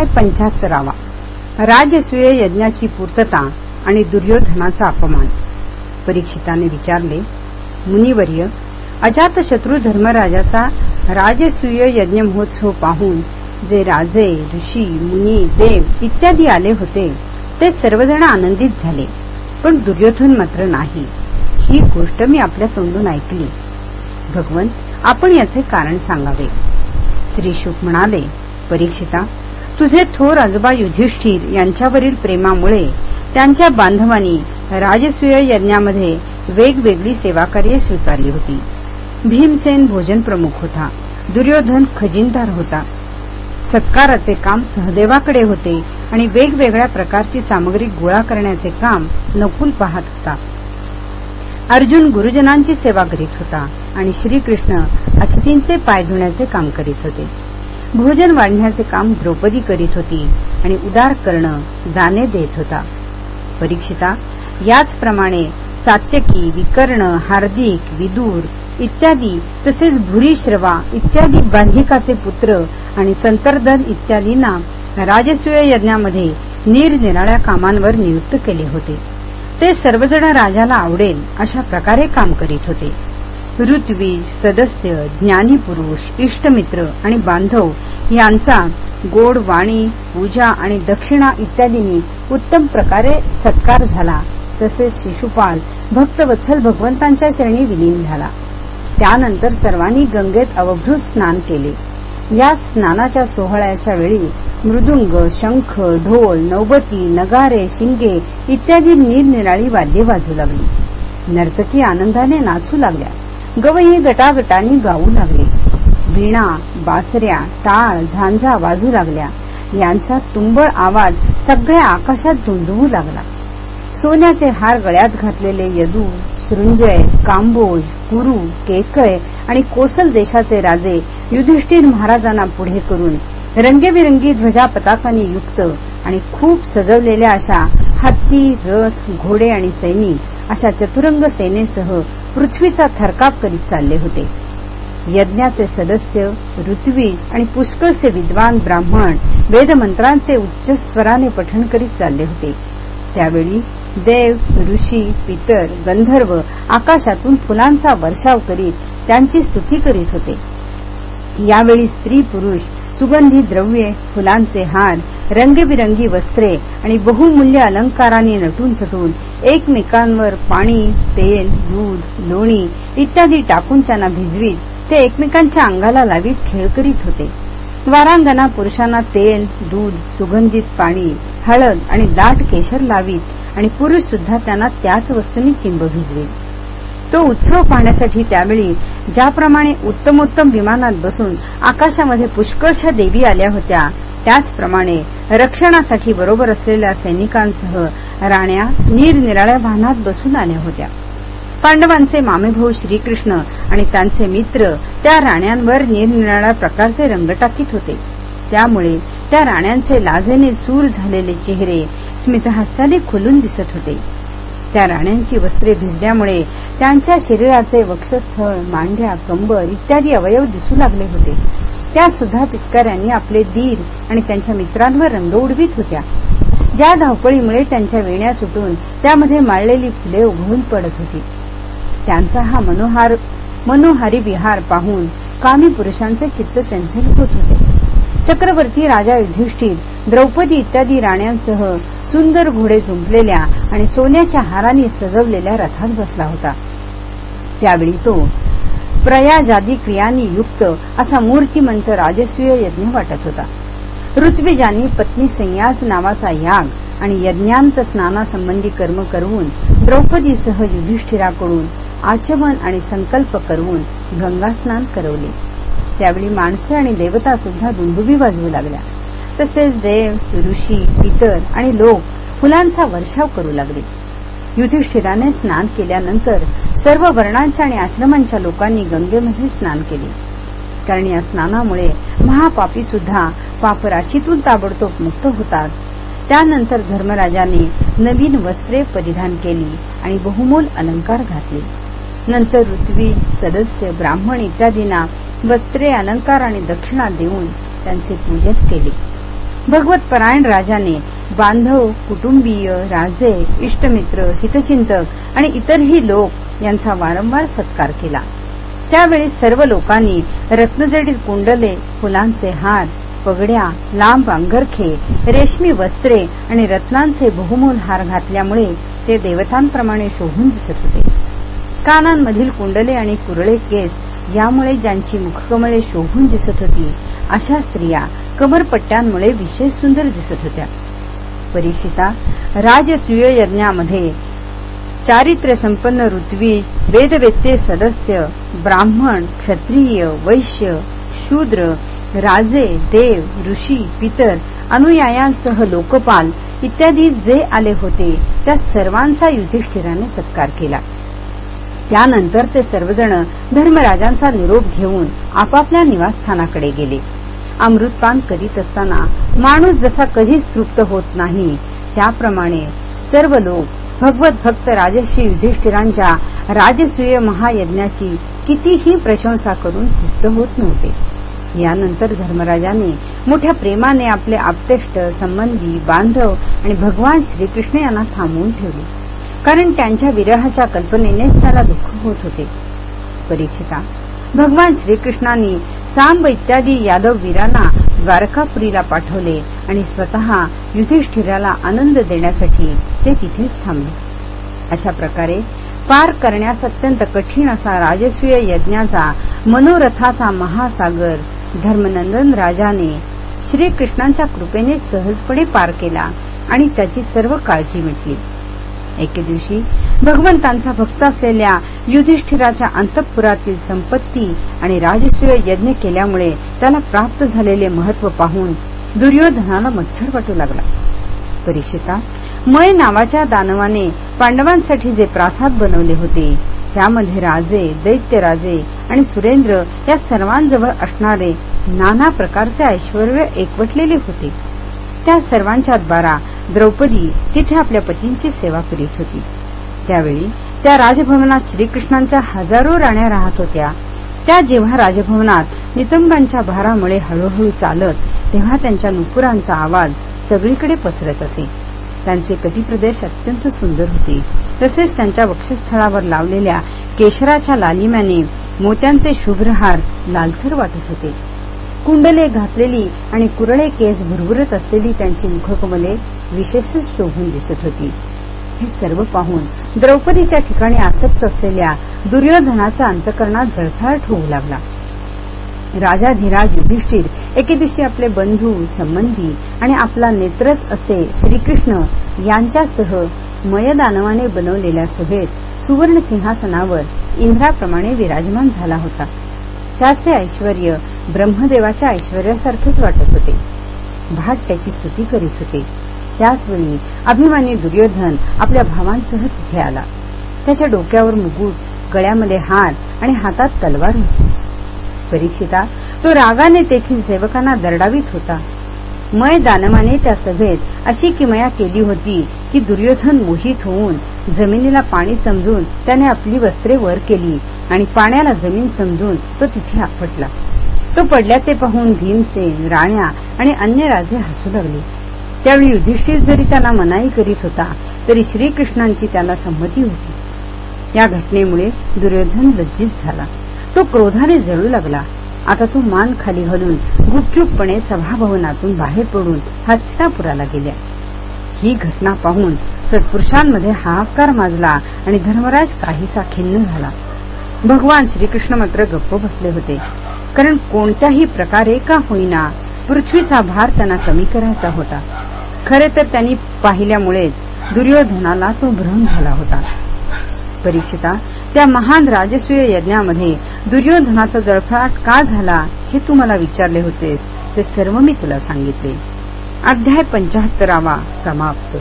अध्याय पंचाहत्तरावा राजसूय यज्ञाची पूर्तता आणि दुर्योधनाचा अपमान. परीक्षिताने विचारले मुनिवर्य अजातशत्रू धर्मराजाचा राजसूय यज्ञ महोत्सव पाहून जे राजे ऋषी मुनी देव इत्यादी आले होते ते सर्वजण आनंदित झाले. पण दुर्योधन मात्र नाही. ही गोष्ट मी आपल्या तोंडून ऐकली. भगवंत आपण याचे कारण सांगावे. श्री शुक म्हणाले परीक्षिता तुझे थोर आजोबा युधिष्ठिर यांच्यावरील प्रेमामुळे त्यांच्या बांधवांनी राजसूय यज्ञामध्ये वेगवेगळी सेवाकार्ये स्वीकारली होती. भीमसेन भोजन प्रमुख होता. दुर्योधन खजिनदार होता. सत्काराचे काम सहदेवाकडे होते आणि वेगवेगळ्या प्रकारची सामग्री गोळा करण्याचे काम नकुल पाहत होता. अर्जुन गुरुजनांची सेवा करीत होता आणि श्रीकृष्ण अतिथींचे पाय धुण्याचे काम करीत होते. भोजन वाढण्याचे काम द्रौपदी करीत होती आणि उदार कर्ण दाने देत होता. परीक्षिता याचप्रमाणे सात्यकी विकर्ण हार्दिक विदूर इत्यादी तसेच भूरीश्रवा इत्यादी बांधिकाचे पुत्र आणि संतर्दन इत्यादींना राजसूय यज्ञामध्ये निरनिराळ्या कामांवर नियुक्त केले होते. ते सर्वजण राजाला आवडेल अशा प्रकारे काम करीत होते. ऋत्वी सदस्य ज्ञानीपुरुष इष्टमित्र आणि बांधव यांचा गोड वाणी पूजा आणि दक्षिणा इत्यादींनी उत्तम प्रकारे सत्कार झाला. तसेच शिशुपाल भक्तवत्सल भगवंतांच्या चरणी विलीन झाला. त्यानंतर सर्वांनी गंगेत अवभृत स्नान केले. या स्नानाच्या सोहळ्याच्या वेळी मृदुंग शंख ढोल नौबती नगारे शिंगे इत्यादी निरनिराळी वाद्ये वाजू लागली. नर्तकी आनंदाने नाचू लागल्या. गवई गटागटांनी गाऊ लागले. वीणा बासऱ्या टाळ झांझा वाजू लागल्या. यांचा तुंबळ आवाज सगळ्या आकाशात धुंदवू लागला. सोन्याचे हार गळ्यात घातलेले यदू सृंजय कांबोज कुरु केकय आणि कोसल देशाचे राजे युधिष्ठिर महाराजांना पुढे करून रंगेबिरंगी ध्वजा पताकांनी युक्त आणि खूप सजवलेल्या अशा हत्ती रथ घोडे आणि सैनिक अशा चतुरंग सेनेसह पृथ्वीचा थरकाप करीत चालले होते. यज्ञाचे सदस्य ऋत्वीज आणि पुष्कळचे विद्वान ब्राह्मण वेदमंत्रांचे उच्च स्वराने पठण करीत चालले होते. त्यावेळी देव ऋषी पितर गंधर्व आकाशातून फुलांचा वर्षाव करीत त्यांची स्तुती करीत होते. यावेळी स्त्री पुरुष सुगंधी द्रव्ये फुलांचे हार रंगबिरंगी वस्त्रे आणि बहुमूल्य अलंकारांनी नटून थटून एकमेकांवर पाणी तेल दूध लोणी इत्यादी टाकून त्यांना भिजवीत ते एकमेकांच्या अंगाला लावीत खेळ करीत होते. वारांगणा पुरुषांना तेल दूध सुगंधित पाणी हळद आणि दाट केशर लावीत आणि पुरुष सुद्धा त्यांना त्याच वस्तूंनी चिंब भिजवीत. तो उत्सव पाहण्यासाठी त्यावेळी ज्याप्रमाणे उत्तमोत्तम विमानात बसून आकाशामध्ये पुष्कळशा देवी आल्या होत्या त्याचप्रमाणे रक्षणासाठी बरोबर असलेल्या सैनिकांसह राण्या निरनिराळ्या वाहनात बसून आल्या होत्या. पांडवांचे मामेभाऊ श्रीकृष्ण आणि त्यांचे मित्र त्या राण्यांवर निरनिराळ्या प्रकारचे रंग टाकीत होते. त्यामुळे त्या राण्यांचे लाजेने चूर झालेले चेहरे स्मितहास्याने खुलून दिसत होते. त्या राण्यांची वस्त्रे भिजल्यामुळे त्यांच्या शरीराचे वक्षस्थळ मांड्या कंबर इत्यादी अवयव दिसू लागले होते. त्या सुद्धा पिचकाऱ्यांनी आपले दीर आणि त्यांच्या मित्रांवर रंग उडवीत होत्या. ज्या धावपळीमुळे त्यांच्या वेण्या सुटून त्यामध्ये माळलेली फुले उघडून पडत होती. त्यांचा हा मनोहार मनोहारी विहार पाहून कामी पुरुषांचे चित्त चंचल होत होते. चक्रवर्ती राजा युधिष्ठिर द्रौपदी इत्यादी राण्यांसह सुंदर घोडे जुंपलेल्या आणि सोन्याच्या हाराने सजवलेल्या रथात बसला होता. त्यावेळी तो प्रयाजादी क्रियांनी युक्त असा मूर्तिमंत राजस्वीय यज्ञ वाटत होता. ऋत्विजांनी पत्नी संयास नावाचा याग आणि यज्ञांत स्नानासंबंधी कर्म करवून द्रौपदीसह युधिष्ठिराकडून आचमन आणि संकल्प करवून गंगास्नान करवले. त्यावेळी माणसे आणि देवता सुद्धा दुंदुबी वाजवू लागल्या. तसेच देव ऋषी पितर आणि लोक फुलांचा वर्षाव करू लागले. युधिष्ठिराने स्नान केल्यानंतर सर्व वर्णांच्या आणि आश्रमांच्या लोकांनी गंगेमध्ये स्नान केले. कारण या स्नानामुळे महापापी सुद्धा पापराशीतून ताबडतोब मुक्त होतात. त्यानंतर धर्मराजाने नवीन वस्त्रे परिधान केली आणि बहुमोल अलंकार घातले. नंतर ऋत्वी सदस्य ब्राह्मण इत्यादींना वस्त्रे अलंकार आणि दक्षिणा देऊन त्यांचे पूजन केले. भगवतपरायण राजाने बांधव कुटुंबीय राजे इष्टमित्र हितचिंतक आणि इतरही लोक यांचा वारंवार सत्कार केला. त्यावेळी सर्व लोकांनी रत्नजडीत कुंडले फुलांचे हार पगड्या लांब अंगरखे रेशमी वस्त्रे आणि रत्नांचे बहुमोल हार घातल्यामुळे ते देवतांप्रमाणे शोभून दिसत होते. कानांमधील कुंडले आणि कुरळे केस यामुळे ज्यांची मुखकमळे शोभून दिसत होती अशा स्त्रिया कमरपट्ट्यांमुळे विशेष सुंदर दिसत होत्या. परीक्षिता राजसूय यज्ञामध्ये चारित्र्य संपन्न ऋत्वी वेदवेत्ते सदस्य ब्राह्मण क्षत्रिय वैश्य शूद्र राजे देव ऋषी पितर अनुयायांसह लोकपाल इत्यादी जे आले होते त्या सर्वांचा युधिष्ठिराने सत्कार केला. त्यानंतर ते सर्वजण धर्मराजांचा निरोप घेऊन आपापल्या निवासस्थानाकडे गेले. अमृतपान करीत असताना माणूस जसा कधीच तृप्त होत नाही त्याप्रमाणे सर्व लोक भगवत भक्त राजश्री युधिष्ठिरांच्या राजसूय महायज्ञाची कितीही प्रशंसा करून तृप्त होत नव्हते. यानंतर धर्मराजाने मोठ्या प्रेमाने आपले आपतेष्ट संबंधी बांधव आणि भगवान श्रीकृष्ण यांना थांबवून ठेवले कारण त्यांच्या विरहाच्या कल्पनेनेच त्याला दुःख होत होते. परीक्षिता भगवान श्रीकृष्णांनी सांब इत्यादी यादव वीरांना द्वारकापुरीला पाठवले आणि स्वतः युधिष्ठिराला आनंद देण्यासाठी ते तिथेच थांबले. अशा प्रकारे पार करण्यास अत्यंत कठीण असा राजसूय यज्ञाचा मनोरथाचा महासागर धर्मनंदन राजाने श्रीकृष्णांच्या कृपेने सहजपणे पार केला आणि त्याची सर्व काळजी मिटली. एके दिवशी भगवंतांचा भक्त असलेल्या युधिष्ठिराच्या अंतःपुरातील संपत्ती आणि राजसूय यज्ञ केल्यामुळे त्याला प्राप्त झालेले महत्त्व पाहून दुर्योधनाला मत्सर वाटू लागला. परीक्षिता मय नावाच्या दानवाने पांडवांसाठी जे प्रासाद बनवले होते त्यामध्ये राजे दैत्यराजे आणि सुरेंद्र या सर्वांजवळ असणारे नाना प्रकारचे ऐश्वर एकवटलेले होते. त्या सर्वांच्या द्वारा द्रौपदी तिथे आपल्या पतींची सेवा करीत होती. त्यावेळी त्या राजभवनात श्रीकृष्णांच्या हजारो राण्या राहत होत्या. त्या जेव्हा राजभवनात नितंबांच्या भारामुळे हळूहळू चालत तेव्हा त्यांच्या नुपुरांचा आवाज सगळीकडे पसरत असे. त्यांचे कटीप्रदेश अत्यंत सुंदर होते. तसेच त्यांच्या वक्षस्थळावर लावलेल्या केशराच्या लालिम्याने मोत्यांचे शुभ्रहार लालसर वाटत होते. कुंडले घातलेली आणि कुरळे केस भुरभुरत असलेली त्यांची मुखकमले विशेषच शोभून दिसत होती. हे सर्व पाहून द्रौपदीच्या ठिकाणी आसक्त असलेल्या दुर्योधनाच्या अंतकरणात झळफळाट होऊ लागला. राजाधिराज युधिष्ठिर एके दिवशी आपले बंधू संबंधी आणि आपला नेत्रच असे श्रीकृष्ण यांच्यासह मयदानवाने बनवलेल्या सभेत सुवर्ण सिंहासनावर इंद्राप्रमाणे विराजमान झाला होता. त्याचे ऐश्वर ब्रह्मदेवाच्या ऐश्वर्यासारखेच वाटत होते. भाट त्याची स्तुती करीत होते. त्याचवेळी अभिमानी दुर्योधन आपल्या भावांसह तिथे आला. त्याच्या डोक्यावर मुकुट गळ्यामध्ये हात आणि हातात तलवार होती. परीक्षिता तो रागाने तेथील सेवकांना दरडावीत होता. मय दानवाने त्या सभेत अशी किमया केली होती की दुर्योधन मोहित होऊन जमिनीला पाणी समजून त्याने आपली वस्त्रे वर केली आणि पाण्याला जमीन समजून तो तिथे आपटला. तो पडल्याचे पाहून भीमसेन राण्या आणि अन्य राजे हसू लागले. त्यावेळी युधिष्ठिर जरी त्यांना मनाई करीत होता तरी श्रीकृष्णांची त्याला संमती होती. या घटनेमुळे दुर्योधन लज्जित झाला. तो क्रोधाने जळू लागला. आता तो मान खाली घालून गुपचूपपणे सभाभवनातून बाहेर पडून हस्तिनापुराला गेल्या. ही घटना पाहून सत्पुरुषांमध्ये हाहाकार माजला आणि धर्मराज काहीसा खिन्न झाला. भगवान श्रीकृष्ण मात्र गप्प बसले होते. कारण कोणत्याही प्रकारे का होईना पृथ्वीचा भार त्यांना कमी करायचा होता. खरे तर त्यांनी पाहिल्यामुळेच दुर्योधनाला तो भ्रम झाला होता. परीक्षिता त्या महान राजसूय यज्ञामध्ये दुर्योधनाचा जळफळाट का झाला हे तू मला विचारले होतेस ते सर्व मी तुला सांगितले. अध्याय पंचाहत्तरावा समाप्त.